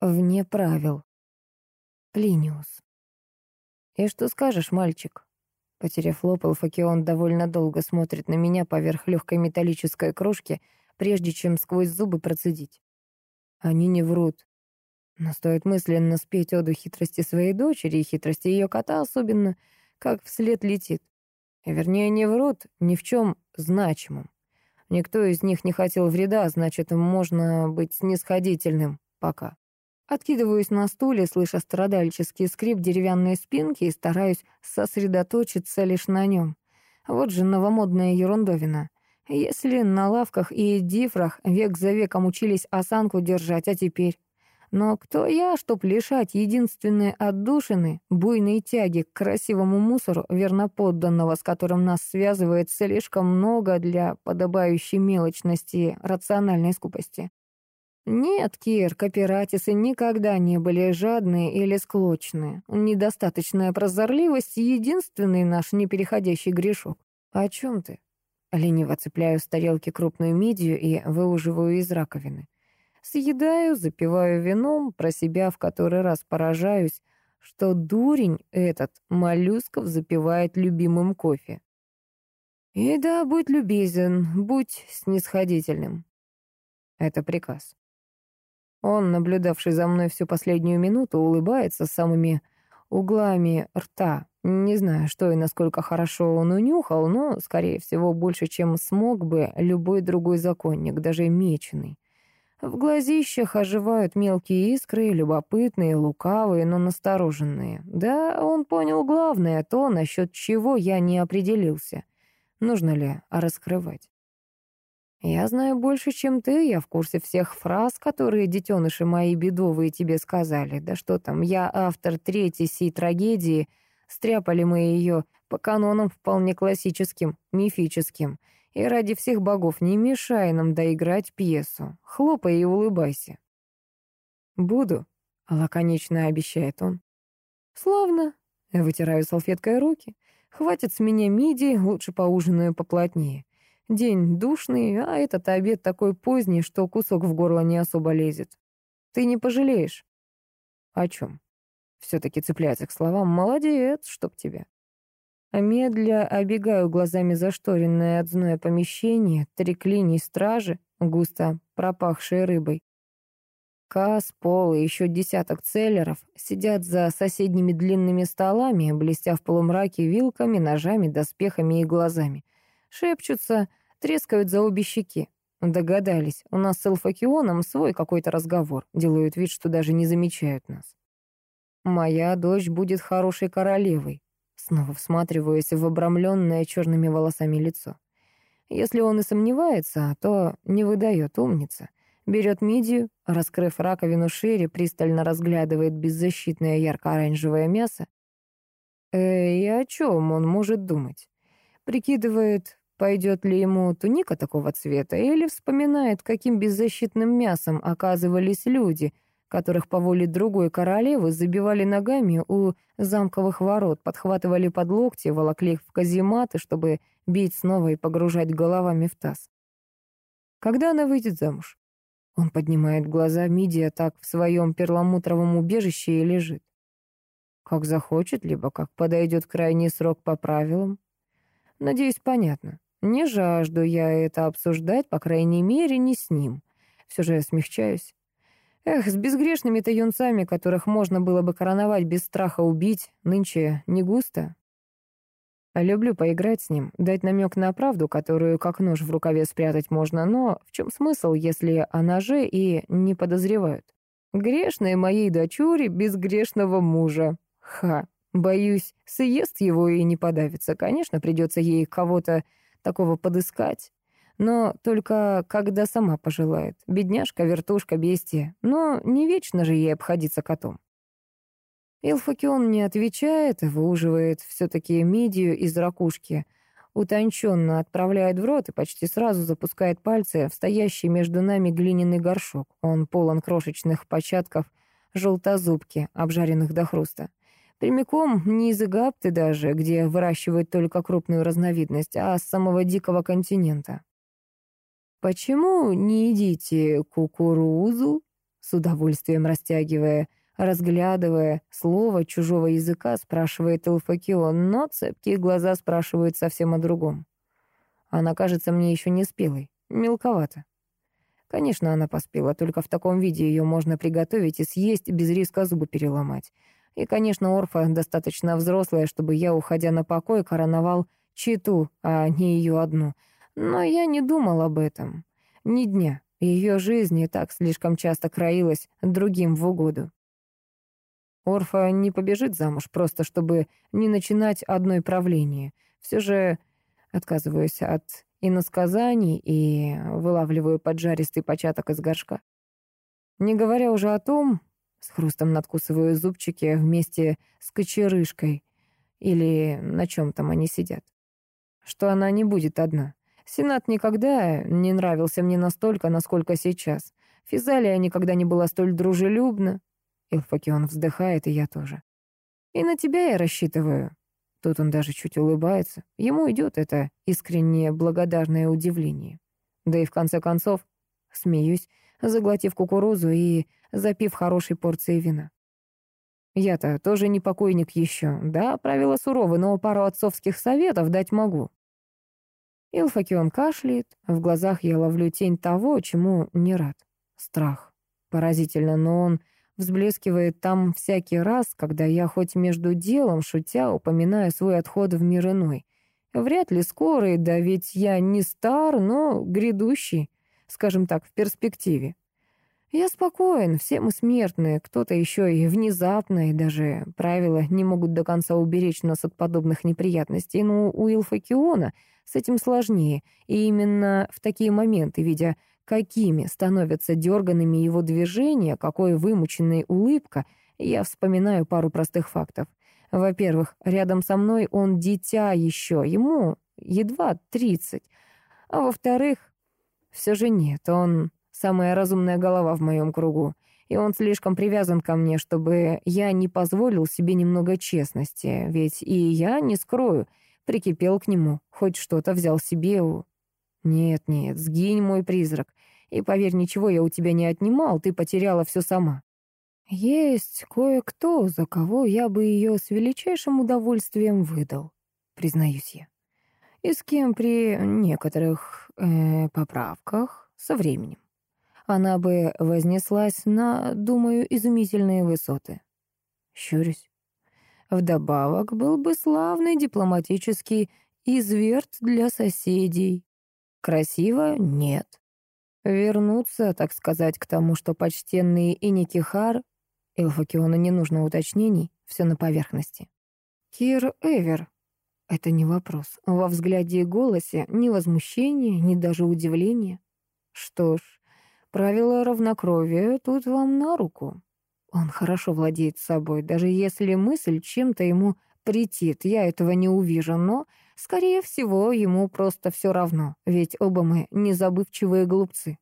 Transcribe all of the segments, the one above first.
Вне правил. Плиниус. «И что скажешь, мальчик?» Потеряв лоб, Элфакион довольно долго смотрит на меня поверх легкой металлической кружки, прежде чем сквозь зубы процедить. Они не врут. Но стоит мысленно спеть оду хитрости своей дочери и хитрости ее кота особенно, как вслед летит. Вернее, не врут ни в чем значимом. Никто из них не хотел вреда, значит, можно быть снисходительным пока. Откидываюсь на стуле, слыша страдальческий скрип деревянной спинки и стараюсь сосредоточиться лишь на нем. Вот же новомодная ерундовина. Если на лавках и дифрах век за веком учились осанку держать, а теперь... Но кто я, чтоб лишать единственной отдушины, буйной тяги к красивому мусору, верноподданного, с которым нас связывает слишком много для подобающей мелочности рациональной скупости? Нет, Кир, кооператисы никогда не были жадные или склочные. Недостаточная прозорливость — единственный наш непереходящий грешок. О чем ты? Лениво цепляю с тарелки крупную мидию и выуживаю из раковины. Съедаю, запиваю вином, про себя в который раз поражаюсь, что дурень этот моллюсков запивает любимым кофе. И да, будь любезен, будь снисходительным. Это приказ. Он, наблюдавший за мной всю последнюю минуту, улыбается самыми углами рта. Не знаю, что и насколько хорошо он унюхал, но, скорее всего, больше, чем смог бы любой другой законник, даже меченый. В глазищах оживают мелкие искры, любопытные, лукавые, но настороженные. Да, он понял главное, то, насчет чего я не определился. Нужно ли раскрывать? Я знаю больше, чем ты, я в курсе всех фраз, которые детеныши мои бедовые тебе сказали. Да что там, я автор третьей сей трагедии, стряпали мы ее по канонам вполне классическим, мифическим. И ради всех богов не мешай нам доиграть пьесу. Хлопай и улыбайся. «Буду», — лаконично обещает он. «Славно». Вытираю салфеткой руки. «Хватит с меня мидии, лучше поужинаю поплотнее». День душный, а этот обед такой поздний, что кусок в горло не особо лезет. Ты не пожалеешь. О чем? Все-таки цепляется к словам. Молодец, чтоб тебя. А медля обегаю глазами зашторенное от зноя помещение, три клинии стражи, густо пропахшие рыбой. Кас, Пол и еще десяток целлеров сидят за соседними длинными столами, блестя в полумраке вилками, ножами, доспехами и глазами. Шепчутся, Трескают за обе щеки. Догадались, у нас с Элфакионом свой какой-то разговор. Делают вид, что даже не замечают нас. Моя дочь будет хорошей королевой. Снова всматриваясь в обрамленное черными волосами лицо. Если он и сомневается, то не выдает умница. Берет мидию, раскрыв раковину шире, пристально разглядывает беззащитное ярко-оранжевое мясо. Э, и о чем он может думать? Прикидывает, Пойдет ли ему туника такого цвета, или вспоминает, каким беззащитным мясом оказывались люди, которых по воле другой королевы забивали ногами у замковых ворот, подхватывали под локти, волокли их в казематы, чтобы бить снова и погружать головами в таз. Когда она выйдет замуж? Он поднимает глаза, Мидия так в своем перламутровом убежище и лежит. Как захочет, либо как подойдет крайний срок по правилам. Надеюсь, понятно. Не жажду я это обсуждать, по крайней мере, не с ним. Все же я смягчаюсь. Эх, с безгрешными-то юнцами, которых можно было бы короновать без страха убить, нынче не густо. Люблю поиграть с ним, дать намек на правду, которую как нож в рукаве спрятать можно, но в чем смысл, если о ноже и не подозревают? Грешной моей дочуре безгрешного мужа. Ха, боюсь, съест его и не подавится. Конечно, придется ей кого-то такого подыскать. Но только когда сама пожелает. Бедняжка, вертушка, бестия. Но не вечно же ей обходиться котом. Илфакион не отвечает, выуживает все-таки мидию из ракушки, утонченно отправляет в рот и почти сразу запускает пальцы в стоящий между нами глиняный горшок. Он полон крошечных початков желтозубки, обжаренных до хруста. Прямиком не из Эгапты даже, где выращивают только крупную разновидность, а с самого дикого континента. «Почему не едите кукурузу?» — с удовольствием растягивая, разглядывая слово чужого языка, спрашивает Элфакион, но цепкие глаза спрашивают совсем о другом. Она кажется мне еще не спелой, мелковато. Конечно, она поспела, только в таком виде ее можно приготовить и съесть без риска зубы переломать. И, конечно, Орфа достаточно взрослая, чтобы я, уходя на покой, короновал читу, а не ее одну. Но я не думал об этом. Ни дня. Ее жизнь и так слишком часто краилась другим в угоду. Орфа не побежит замуж, просто чтобы не начинать одной правление. Все же отказываюсь от иносказаний и вылавливаю поджаристый початок из горшка. Не говоря уже о том, с хрустом надкусываю зубчики вместе с кочерышкой или на чем там они сидят, что она не будет одна. Сенат никогда не нравился мне настолько, насколько сейчас. Физалия никогда не была столь дружелюбна. Илфакион вздыхает, и я тоже. И на тебя я рассчитываю. Тут он даже чуть улыбается. Ему идет это искреннее благодарное удивление. Да и в конце концов, смеюсь, заглотив кукурузу и запив хорошей порцией вина. Я-то тоже не покойник еще. Да, правила суровы, но пару отцовских советов дать могу. Илфакион кашляет, в глазах я ловлю тень того, чему не рад. Страх. Поразительно, но он взблескивает там всякий раз, когда я хоть между делом, шутя, упоминаю свой отход в мир иной. Вряд ли скорый, да ведь я не стар, но грядущий, скажем так, в перспективе. Я спокоен, все мы смертные, кто-то еще и внезапно, и даже правила не могут до конца уберечь нас от подобных неприятностей, но у Илфакиона с этим сложнее, и именно в такие моменты, видя, какими становятся дерганными его движения, какой вымученная улыбка, я вспоминаю пару простых фактов. Во-первых, рядом со мной он дитя еще, ему едва тридцать. А во-вторых, все же нет, он самая разумная голова в моем кругу, и он слишком привязан ко мне, чтобы я не позволил себе немного честности, ведь и я, не скрою, прикипел к нему, хоть что-то взял себе у... Нет, нет, сгинь, мой призрак, и поверь, ничего я у тебя не отнимал, ты потеряла все сама. Есть кое-кто, за кого я бы ее с величайшим удовольствием выдал, признаюсь я. И с кем при некоторых э, поправках со временем она бы вознеслась на, думаю, изумительные высоты. Щурюсь. Вдобавок был бы славный дипломатический изверт для соседей. Красиво — нет. Вернуться, так сказать, к тому, что почтенный Иникихар, Элфакиону не нужно уточнений, все на поверхности. Кир Эвер. Это не вопрос. Во взгляде и голосе ни возмущения, ни даже удивления. Что ж, Правило равнокровия тут вам на руку. Он хорошо владеет собой, даже если мысль чем-то ему претит, я этого не увижу, но, скорее всего, ему просто все равно, ведь оба мы незабывчивые глупцы.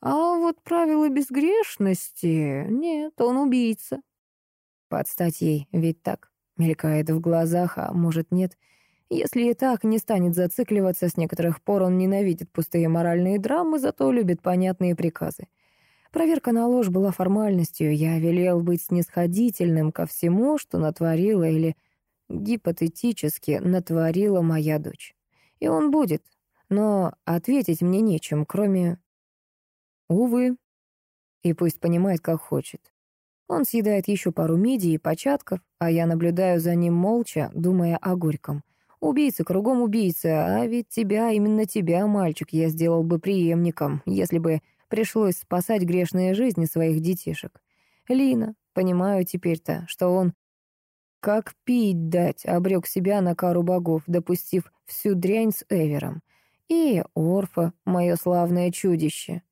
А вот правило безгрешности... Нет, он убийца. Подстать ей, ведь так, мелькает в глазах, а может нет — если и так не станет зацикливаться, с некоторых пор он ненавидит пустые моральные драмы, зато любит понятные приказы. Проверка на ложь была формальностью, я велел быть снисходительным ко всему, что натворила или гипотетически натворила моя дочь. И он будет, но ответить мне нечем, кроме... Увы. И пусть понимает, как хочет. Он съедает еще пару мидий и початков, а я наблюдаю за ним молча, думая о горьком — Убийцы кругом убийцы, а ведь тебя, именно тебя, мальчик, я сделал бы преемником, если бы пришлось спасать грешные жизни своих детишек. Лина, понимаю теперь-то, что он как пить дать, обрек себя на кару богов, допустив всю дрянь с Эвером. И Орфа, мое славное чудище.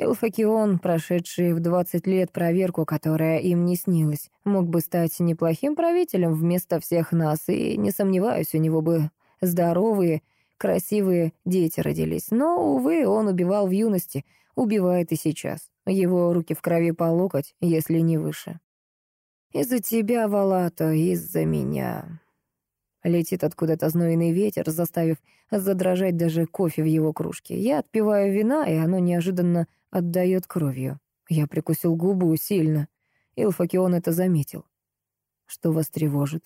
Элфакион, прошедший в двадцать лет проверку, которая им не снилась, мог бы стать неплохим правителем вместо всех нас, и, не сомневаюсь, у него бы здоровые, красивые дети родились. Но, увы, он убивал в юности, убивает и сейчас. Его руки в крови по локоть, если не выше. «Из-за тебя, Валато, из-за меня», Летит откуда-то знойный ветер, заставив задрожать даже кофе в его кружке. Я отпиваю вина, и оно неожиданно отдает кровью. Я прикусил губу сильно. Илфакион это заметил. Что вас тревожит?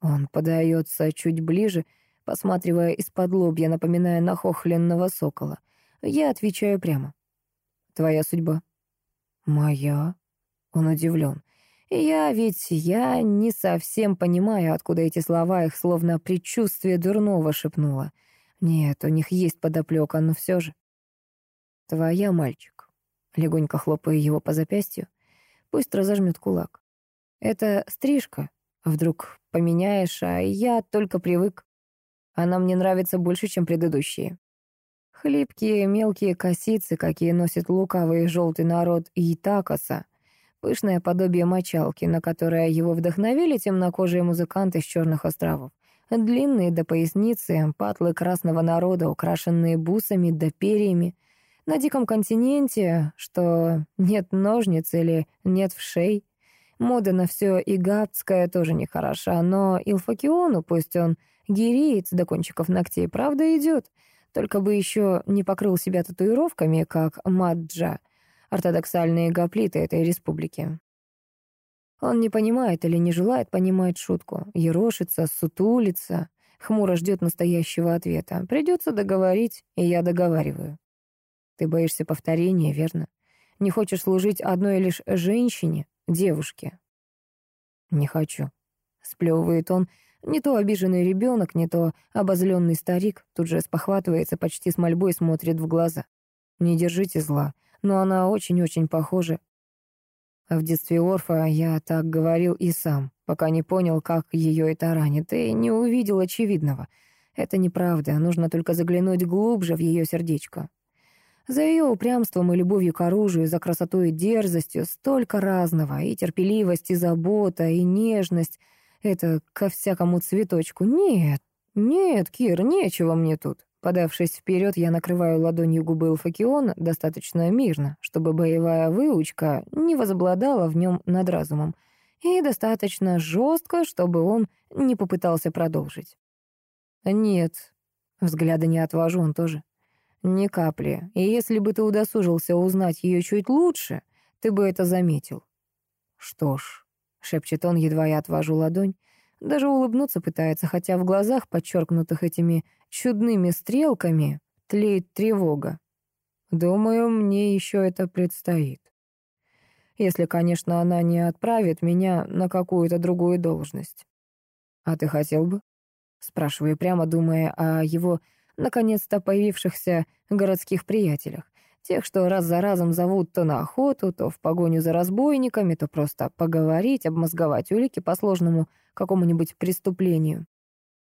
Он подается чуть ближе, посматривая из-под лобья, напоминая нахохленного сокола. Я отвечаю прямо. Твоя судьба. Моя? Он удивлен. Я ведь я не совсем понимаю, откуда эти слова их словно предчувствие дурного шепнуло. Нет, у них есть подоплека, но все же. Твоя, мальчик. Легонько хлопая его по запястью. Пусть разожмет кулак. Это стрижка. Вдруг поменяешь, а я только привык. Она мне нравится больше, чем предыдущие. Хлипкие мелкие косицы, какие носит лукавый желтый народ Итакоса. Пышное подобие мочалки, на которое его вдохновили темнокожие музыканты с Черных островов. Длинные до поясницы, патлы красного народа, украшенные бусами да перьями — на диком континенте, что нет ножниц или нет вшей. Мода на все игаптская тоже нехороша, но Илфакиону, пусть он гириец до кончиков ногтей, правда идет. Только бы еще не покрыл себя татуировками, как Маджа, ортодоксальные гоплиты этой республики. Он не понимает или не желает понимать шутку, ерошится, сутулится, хмуро ждет настоящего ответа. Придется договорить, и я договариваю. Ты боишься повторения, верно? Не хочешь служить одной лишь женщине, девушке? Не хочу. Сплевывает он. Не то обиженный ребенок, не то обозленный старик. Тут же спохватывается, почти с мольбой смотрит в глаза. Не держите зла, но она очень-очень похожа. В детстве Орфа я так говорил и сам, пока не понял, как ее это ранит, и не увидел очевидного. Это неправда, нужно только заглянуть глубже в ее сердечко. За ее упрямством и любовью к оружию, за красотой и дерзостью столько разного, и терпеливость, и забота, и нежность. Это ко всякому цветочку. Нет, нет, Кир, нечего мне тут. Подавшись вперед, я накрываю ладонью губы Элфакиона достаточно мирно, чтобы боевая выучка не возобладала в нем над разумом, и достаточно жестко, чтобы он не попытался продолжить. Нет, взгляда не отвожу он тоже. Ни капли. И если бы ты удосужился узнать ее чуть лучше, ты бы это заметил. Что ж, шепчет он, едва я отвожу ладонь. Даже улыбнуться пытается, хотя в глазах, подчеркнутых этими чудными стрелками, тлеет тревога. Думаю, мне еще это предстоит. Если, конечно, она не отправит меня на какую-то другую должность. А ты хотел бы? Спрашиваю прямо, думая о его наконец-то появившихся городских приятелях. Тех, что раз за разом зовут то на охоту, то в погоню за разбойниками, то просто поговорить, обмозговать улики по сложному какому-нибудь преступлению.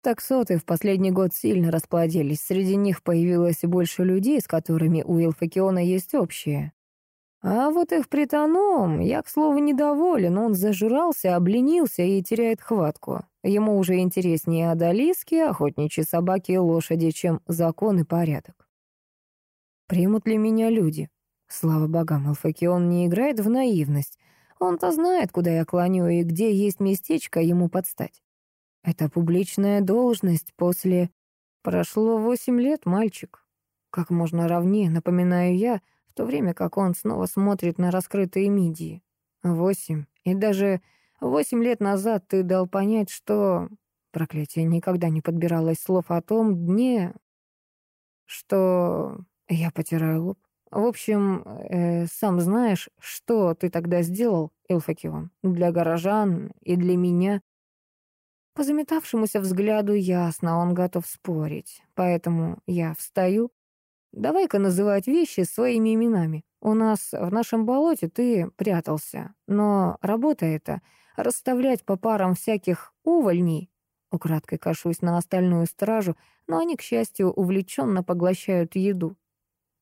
Таксоты в последний год сильно расплодились, среди них появилось больше людей, с которыми у Илфакиона есть общее. А вот их притоном, я, к слову, недоволен, он зажрался, обленился и теряет хватку. Ему уже интереснее одолиски, охотничьи собаки и лошади, чем закон и порядок. Примут ли меня люди? Слава богам, Элфакион не играет в наивность. Он-то знает, куда я клоню и где есть местечко ему подстать. Это публичная должность после... Прошло восемь лет, мальчик. Как можно ровнее, напоминаю я, в то время как он снова смотрит на раскрытые мидии. Восемь. И даже Восемь лет назад ты дал понять, что... Проклятие, никогда не подбиралось слов о том дне, что... Я потираю лоб. В общем, э, сам знаешь, что ты тогда сделал, Элфакион, для горожан и для меня. По заметавшемуся взгляду ясно, он готов спорить. Поэтому я встаю. Давай-ка называть вещи своими именами. У нас в нашем болоте ты прятался, но работа эта расставлять по парам всяких увольней. Украдкой кашусь на остальную стражу, но они, к счастью, увлеченно поглощают еду.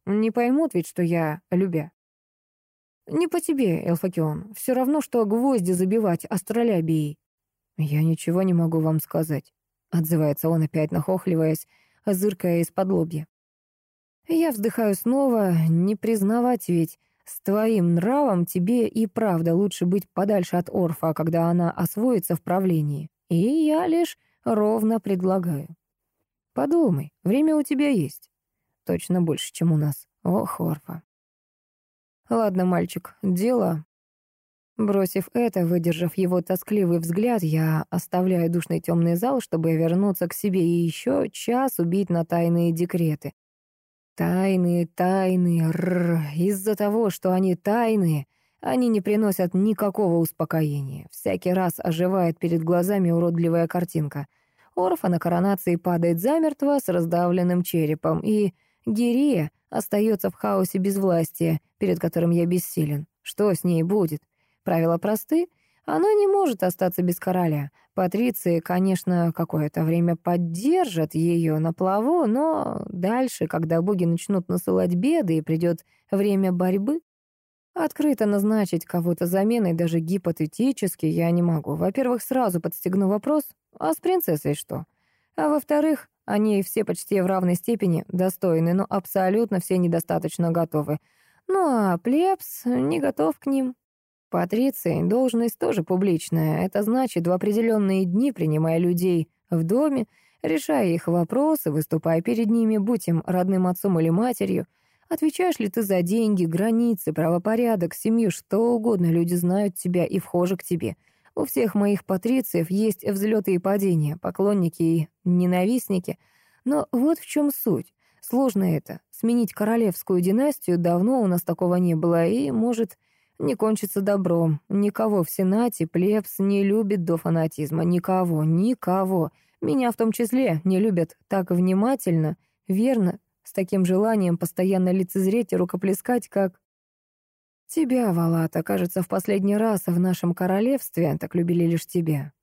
Не поймут ведь, что я любя. Не по тебе, Элфакион. Все равно, что гвозди забивать астролябией. Я ничего не могу вам сказать. Отзывается он, опять нахохливаясь, зыркая из-под лобья. Я вздыхаю снова, не признавать ведь, с твоим нравом тебе и правда лучше быть подальше от Орфа, когда она освоится в правлении. И я лишь ровно предлагаю. Подумай, время у тебя есть. Точно больше, чем у нас. Ох, Орфа. Ладно, мальчик, дело. Бросив это, выдержав его тоскливый взгляд, я оставляю душный темный зал, чтобы вернуться к себе и еще час убить на тайные декреты. Тайные, тайные, рррр. Из-за того, что они тайные, они не приносят никакого успокоения. Всякий раз оживает перед глазами уродливая картинка. Орфа на коронации падает замертво с раздавленным черепом, и Гирия остается в хаосе безвластия, перед которым я бессилен. Что с ней будет? Правила просты. Она не может остаться без короля. Патриции, конечно, какое-то время поддержат ее на плаву, но дальше, когда боги начнут насылать беды и придет время борьбы, открыто назначить кого-то заменой даже гипотетически я не могу. Во-первых, сразу подстегну вопрос, а с принцессой что? А во-вторых, они все почти в равной степени достойны, но абсолютно все недостаточно готовы. Ну а плебс не готов к ним. Патриции должность тоже публичная. Это значит, в определенные дни, принимая людей в доме, решая их вопросы, выступая перед ними, будь им родным отцом или матерью, отвечаешь ли ты за деньги, границы, правопорядок, семью, что угодно, люди знают тебя и вхожи к тебе. У всех моих патрициев есть взлеты и падения, поклонники и ненавистники. Но вот в чем суть. Сложно это. Сменить королевскую династию давно у нас такого не было, и, может, не кончится добром. Никого в Сенате плебс не любит до фанатизма. Никого, никого. Меня в том числе не любят так внимательно, верно, с таким желанием постоянно лицезреть и рукоплескать, как... Тебя, Валата, кажется, в последний раз в нашем королевстве так любили лишь тебя.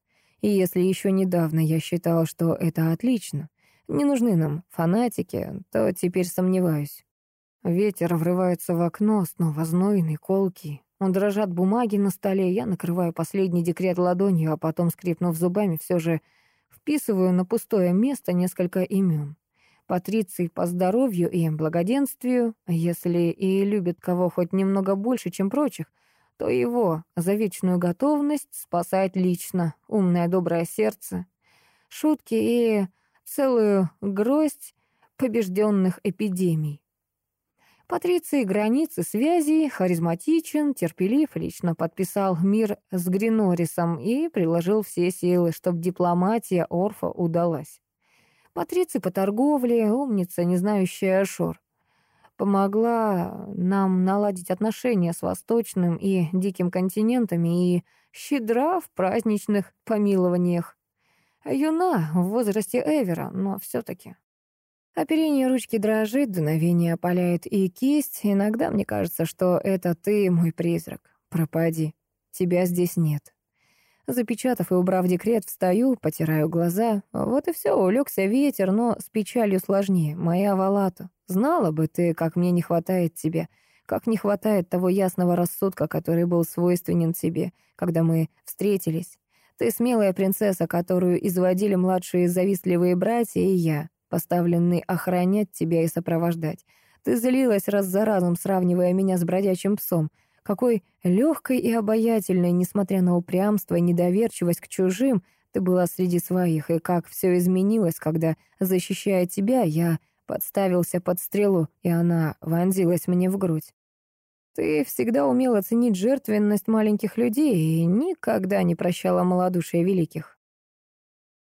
И если еще недавно я считала, что это отлично, не нужны нам фанатики, то теперь сомневаюсь. Ветер врывается в окно, снова знойный, колкий. Он дрожат бумаги на столе, я накрываю последний декрет ладонью, а потом, скрипнув зубами, все же вписываю на пустое место несколько имен. Патриций по здоровью и благоденствию, если и любит кого хоть немного больше, чем прочих, то его за вечную готовность спасать лично, умное доброе сердце, шутки и целую гроздь побежденных эпидемий. Патриций границы связи, харизматичен, терпелив, лично подписал мир с Гринорисом и приложил все силы, чтобы дипломатия Орфа удалась. Патриций по торговле, умница, не знающая Шор. Помогла нам наладить отношения с Восточным и Диким континентами и щедра в праздничных помилованиях. Юна в возрасте Эвера, но все таки Оперение ручки дрожит, дуновение опаляет и кисть. Иногда мне кажется, что это ты, мой призрак. Пропади. Тебя здесь нет. Запечатав и убрав декрет, встаю, потираю глаза. Вот и все, улегся ветер, но с печалью сложнее. Моя Валата. Знала бы ты, как мне не хватает тебя. Как не хватает того ясного рассудка, который был свойственен тебе, когда мы встретились. Ты смелая принцесса, которую изводили младшие завистливые братья, и я поставленный охранять тебя и сопровождать. Ты злилась раз за разом, сравнивая меня с бродячим псом. Какой легкой и обаятельной, несмотря на упрямство и недоверчивость к чужим, ты была среди своих, и как все изменилось, когда, защищая тебя, я подставился под стрелу, и она вонзилась мне в грудь. Ты всегда умела ценить жертвенность маленьких людей и никогда не прощала малодушие великих.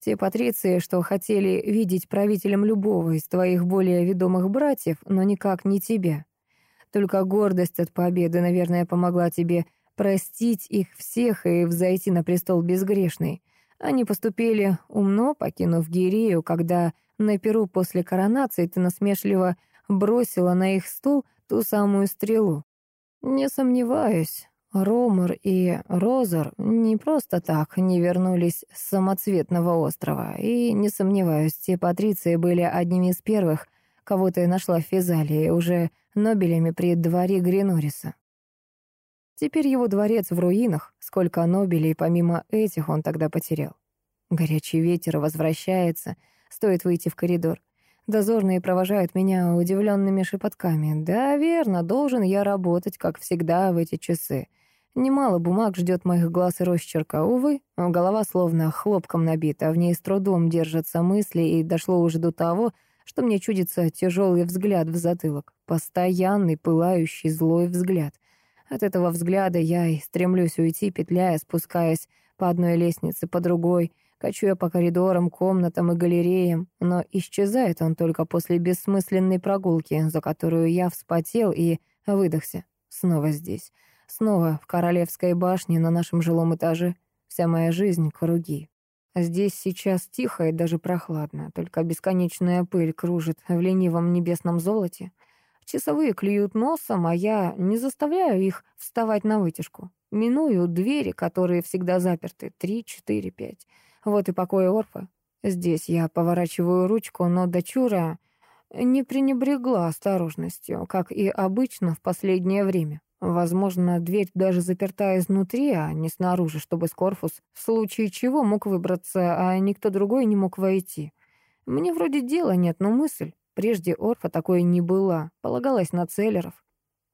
Те патриции, что хотели видеть правителем любого из твоих более ведомых братьев, но никак не тебя. Только гордость от победы, наверное, помогла тебе простить их всех и взойти на престол безгрешный. Они поступили умно, покинув Гирию, когда на Перу после коронации ты насмешливо бросила на их стол ту самую стрелу. Не сомневаюсь, Ромур и Розор не просто так не вернулись с самоцветного острова, и, не сомневаюсь, те патриции были одними из первых, кого ты нашла в Физалии, уже Нобелями при дворе Гринориса. Теперь его дворец в руинах, сколько Нобелей помимо этих он тогда потерял. Горячий ветер возвращается, стоит выйти в коридор. Дозорные провожают меня удивленными шепотками. Да, верно, должен я работать, как всегда, в эти часы — Немало бумаг ждет моих глаз и росчерка. Увы, голова словно хлопком набита, в ней с трудом держатся мысли, и дошло уже до того, что мне чудится тяжелый взгляд в затылок, постоянный, пылающий, злой взгляд. От этого взгляда я и стремлюсь уйти, петляя, спускаясь по одной лестнице, по другой, кочуя по коридорам, комнатам и галереям, но исчезает он только после бессмысленной прогулки, за которую я вспотел и выдохся. Снова здесь. Снова в Королевской башне на нашем жилом этаже. Вся моя жизнь — круги. Здесь сейчас тихо и даже прохладно, только бесконечная пыль кружит в ленивом небесном золоте. Часовые клюют носом, а я не заставляю их вставать на вытяжку. Миную двери, которые всегда заперты. Три, четыре, пять. Вот и покой Орфа. Здесь я поворачиваю ручку, но дочура не пренебрегла осторожностью, как и обычно в последнее время. Возможно, дверь даже заперта изнутри, а не снаружи, чтобы Скорфус в случае чего мог выбраться, а никто другой не мог войти. Мне вроде дела нет, но мысль. Прежде Орфа такой не была, полагалась на целлеров.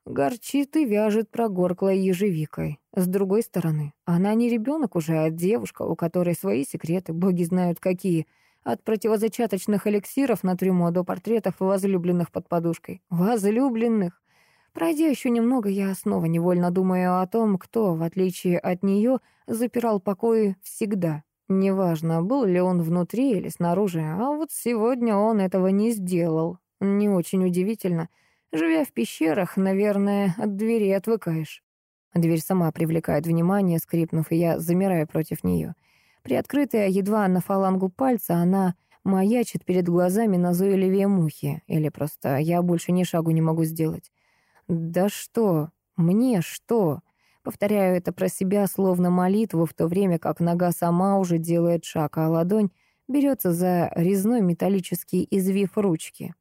Горчит и вяжет прогорклой ежевикой. С другой стороны, она не ребенок уже, а девушка, у которой свои секреты, боги знают какие. От противозачаточных эликсиров на трюмо до портретов возлюбленных под подушкой. Возлюбленных! Пройдя еще немного, я снова невольно думаю о том, кто, в отличие от нее, запирал покои всегда. Неважно, был ли он внутри или снаружи, а вот сегодня он этого не сделал. Не очень удивительно. Живя в пещерах, наверное, от двери отвыкаешь. Дверь сама привлекает внимание, скрипнув, и я замираю против нее. Приоткрытая едва на фалангу пальца, она маячит перед глазами назойливее мухи. Или просто я больше ни шагу не могу сделать. Да что? Мне что? Повторяю это про себя, словно молитву, в то время как нога сама уже делает шаг, а ладонь берется за резной металлический извив ручки.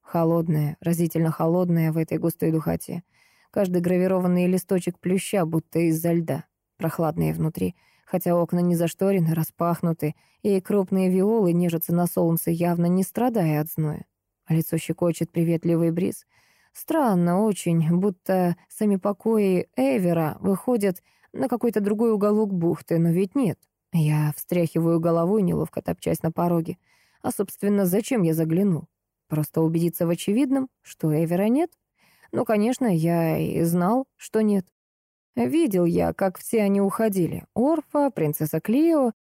Холодная, разительно холодная в этой густой духоте. Каждый гравированный листочек плюща, будто из-за льда. Прохладные внутри, хотя окна не зашторены, распахнуты, и крупные виолы нежатся на солнце, явно не страдая от зноя. Лицо щекочет приветливый бриз — Странно очень, будто сами покои Эвера выходят на какой-то другой уголок бухты, но ведь нет. Я встряхиваю головой, неловко топчась на пороге. А, собственно, зачем я заглянул? Просто убедиться в очевидном, что Эвера нет? Ну, конечно, я и знал, что нет. Видел я, как все они уходили. Орфа, принцесса Клио,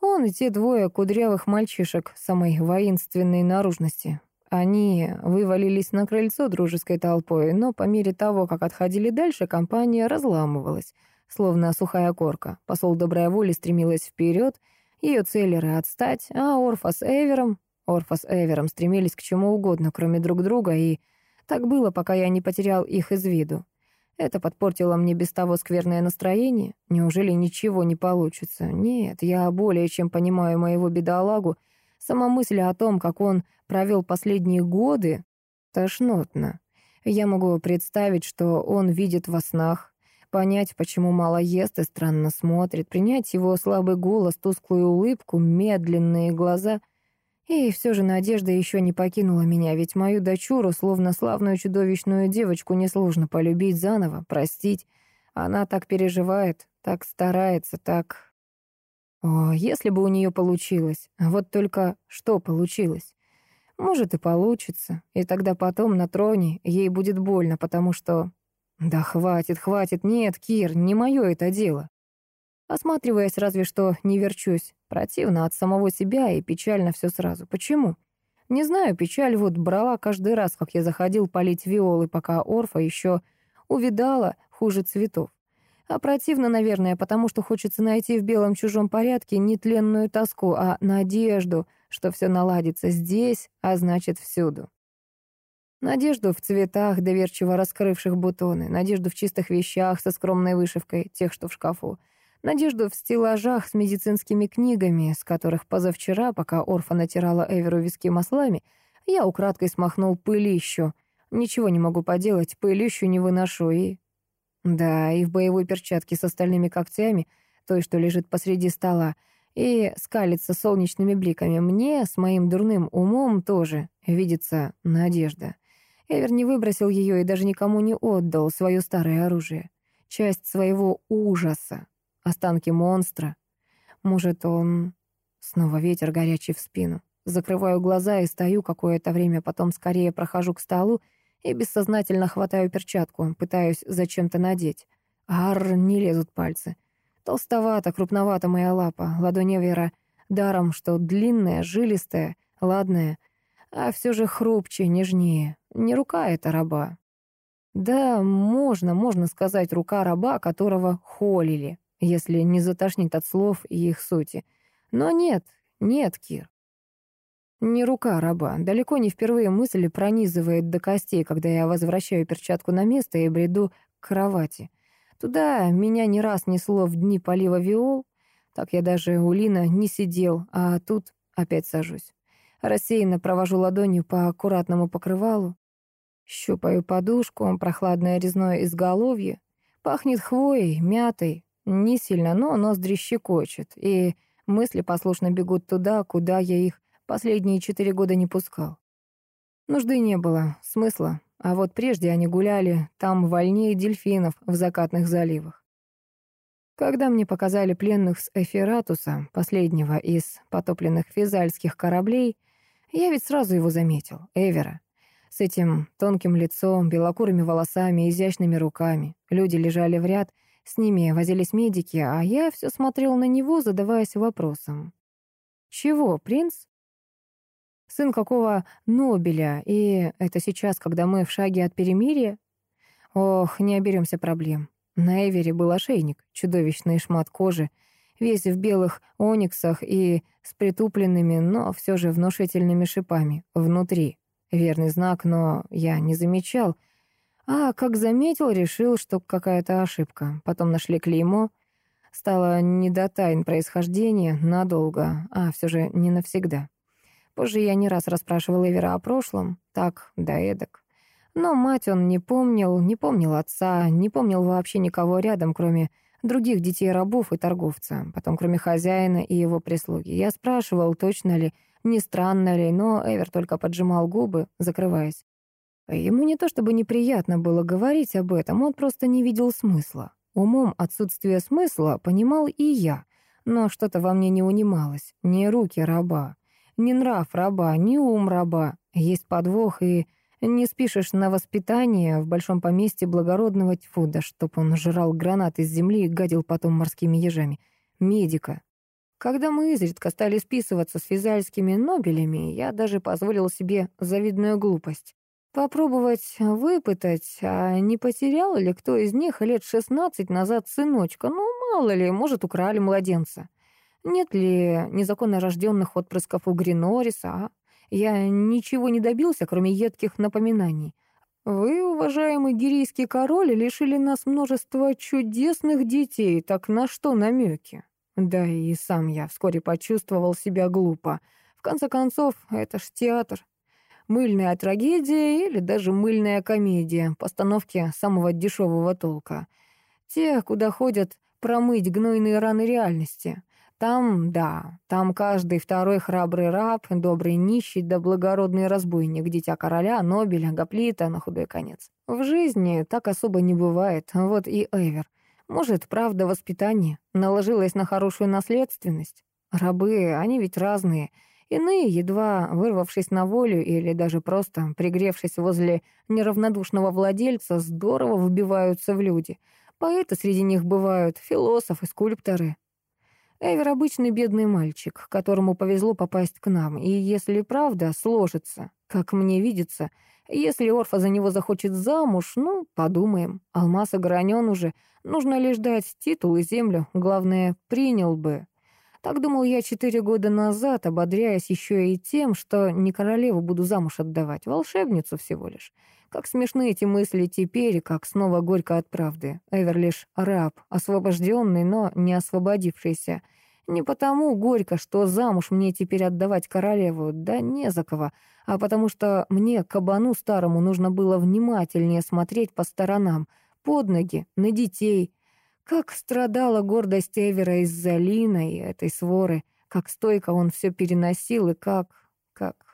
он и те двое кудрявых мальчишек самой воинственной наружности. Они вывалились на крыльцо дружеской толпой, но по мере того, как отходили дальше, компания разламывалась, словно сухая корка. Посол доброй воли стремилась вперед, ее целеры отстать, а Орфа с Эвером... Орфа с Эвером стремились к чему угодно, кроме друг друга, и так было, пока я не потерял их из виду. Это подпортило мне без того скверное настроение. Неужели ничего не получится? Нет, я более чем понимаю моего бедолагу, Сама мысль о том, как он провел последние годы, тошнотно. Я могу представить, что он видит во снах, понять, почему мало ест и странно смотрит, принять его слабый голос, тусклую улыбку, медленные глаза. И все же надежда еще не покинула меня, ведь мою дочуру, словно славную чудовищную девочку, несложно полюбить заново, простить. Она так переживает, так старается, так о, если бы у нее получилось. Вот только что получилось? Может и получится, и тогда потом на троне ей будет больно, потому что... Да хватит, хватит, нет, Кир, не мое это дело. Осматриваясь, разве что не верчусь. Противно от самого себя и печально все сразу. Почему? Не знаю, печаль вот брала каждый раз, как я заходил полить виолы, пока Орфа еще увидала хуже цветов. А противно, наверное, потому что хочется найти в белом чужом порядке не тленную тоску, а надежду, что все наладится здесь, а значит всюду. Надежду в цветах, доверчиво раскрывших бутоны, надежду в чистых вещах со скромной вышивкой, тех, что в шкафу, надежду в стеллажах с медицинскими книгами, с которых позавчера, пока Орфа натирала Эверу виски маслами, я украдкой смахнул пылищу. Ничего не могу поделать, пылищу не выношу и да, и в боевой перчатке с остальными когтями, той, что лежит посреди стола, и скалится солнечными бликами. Мне с моим дурным умом тоже видится надежда. Эвер не выбросил ее и даже никому не отдал свое старое оружие. Часть своего ужаса. Останки монстра. Может, он... Снова ветер горячий в спину. Закрываю глаза и стою какое-то время, потом скорее прохожу к столу и бессознательно хватаю перчатку, пытаюсь зачем-то надеть. Ар, не лезут пальцы. Толстовата, крупновата моя лапа, ладонь Эвера даром, что длинная, жилистая, ладная, а все же хрупче, нежнее. Не рука это раба. Да, можно, можно сказать, рука раба, которого холили, если не затошнит от слов и их сути. Но нет, нет, Кир. Не рука раба. Далеко не впервые мысль пронизывает до костей, когда я возвращаю перчатку на место и бреду к кровати. Туда меня не раз несло в дни полива виол. Так я даже у Лина не сидел, а тут опять сажусь. Рассеянно провожу ладонью по аккуратному покрывалу. Щупаю подушку, прохладное резное изголовье. Пахнет хвоей, мятой. Не сильно, но ноздри щекочет. И мысли послушно бегут туда, куда я их последние четыре года не пускал. Нужды не было, смысла. А вот прежде они гуляли там вольнее дельфинов в закатных заливах. Когда мне показали пленных с Эфиратуса, последнего из потопленных физальских кораблей, я ведь сразу его заметил, Эвера. С этим тонким лицом, белокурыми волосами, изящными руками. Люди лежали в ряд, с ними возились медики, а я все смотрел на него, задаваясь вопросом. «Чего, принц? Сын какого Нобеля, и это сейчас, когда мы в шаге от перемирия? Ох, не оберемся проблем. На Эвере был ошейник, чудовищный шмат кожи, весь в белых ониксах и с притупленными, но все же внушительными шипами внутри. Верный знак, но я не замечал. А как заметил, решил, что какая-то ошибка. Потом нашли клеймо. Стало не до тайн происхождения надолго, а все же не навсегда. Позже я не раз расспрашивал Эвера о прошлом, так, да эдак. Но мать он не помнил, не помнил отца, не помнил вообще никого рядом, кроме других детей-рабов и торговца, потом кроме хозяина и его прислуги. Я спрашивал, точно ли, не странно ли, но Эвер только поджимал губы, закрываясь. Ему не то чтобы неприятно было говорить об этом, он просто не видел смысла. Умом отсутствие смысла понимал и я, но что-то во мне не унималось, не руки раба. Ни нрав раба, ни ум раба. Есть подвох, и не спишешь на воспитание в большом поместье благородного тьфу, да чтоб он жрал гранат из земли и гадил потом морскими ежами. Медика. Когда мы изредка стали списываться с физальскими нобелями, я даже позволил себе завидную глупость. Попробовать выпытать, а не потерял ли кто из них лет шестнадцать назад сыночка? Ну, мало ли, может, украли младенца. Нет ли незаконно рожденных отпрысков у Гринориса, а? Я ничего не добился, кроме едких напоминаний. Вы, уважаемый гирийский король, лишили нас множества чудесных детей, так на что намеки? Да и сам я вскоре почувствовал себя глупо. В конце концов, это ж театр. Мыльная трагедия или даже мыльная комедия, постановки самого дешевого толка. Те, куда ходят промыть гнойные раны реальности. Там, да, там каждый второй храбрый раб, добрый нищий да благородный разбойник, дитя короля, Нобеля, Гоплита, на худой конец. В жизни так особо не бывает, вот и Эвер. Может, правда, воспитание наложилось на хорошую наследственность? Рабы, они ведь разные. Иные, едва вырвавшись на волю или даже просто пригревшись возле неравнодушного владельца, здорово вбиваются в люди. Поэты среди них бывают, философы, скульпторы, Эвер обычный бедный мальчик, которому повезло попасть к нам, и если правда сложится, как мне видится, если Орфа за него захочет замуж, ну, подумаем. Алмаз огранен уже, нужно лишь дать титул и землю, главное, принял бы. Так думал я четыре года назад, ободряясь еще и тем, что не королеву буду замуж отдавать, волшебницу всего лишь. Как смешны эти мысли теперь, как снова горько от правды. Эвер лишь раб, освобожденный, но не освободившийся. Не потому горько, что замуж мне теперь отдавать королеву, да не за кого, а потому что мне, кабану старому, нужно было внимательнее смотреть по сторонам, под ноги, на детей. Как страдала гордость Эвера из-за Лина и этой своры, как стойко он все переносил и как... как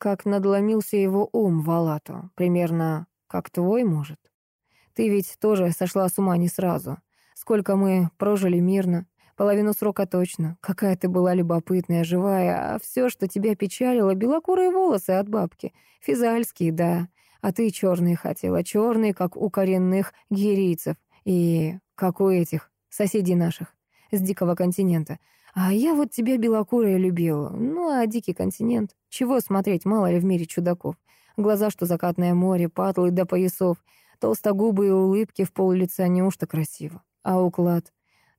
как надломился его ум в Алату. Примерно как твой, может. Ты ведь тоже сошла с ума не сразу. Сколько мы прожили мирно. Половину срока точно. Какая ты была любопытная, живая. А все, что тебя печалило, белокурые волосы от бабки. Физальские, да. А ты черные хотела. Черные, как у коренных гирийцев. И как у этих, соседей наших, с дикого континента. А я вот тебя белокурая любила. Ну, а дикий континент? Чего смотреть, мало ли в мире чудаков. Глаза, что закатное море, патлы до поясов. Толстогубые улыбки в пол лица, неужто красиво? А уклад?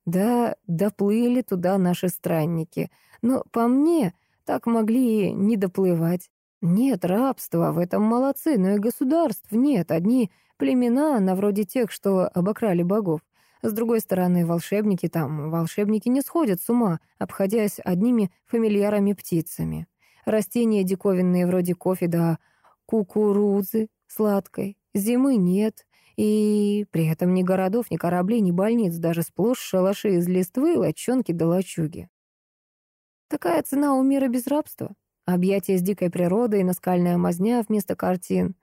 Да, доплыли туда наши странники. Но по мне, так могли не доплывать. Нет рабства, в этом молодцы, но и государств нет. Одни племена, на вроде тех, что обокрали богов. С другой стороны, волшебники там, волшебники не сходят с ума, обходясь одними фамильярами-птицами. Растения диковинные вроде кофе да кукурузы сладкой. Зимы нет, и при этом ни городов, ни кораблей, ни больниц, даже сплошь шалаши из листвы, лочонки да лачуги. Такая цена у мира без рабства. Объятия с дикой природой, наскальная мазня вместо картин.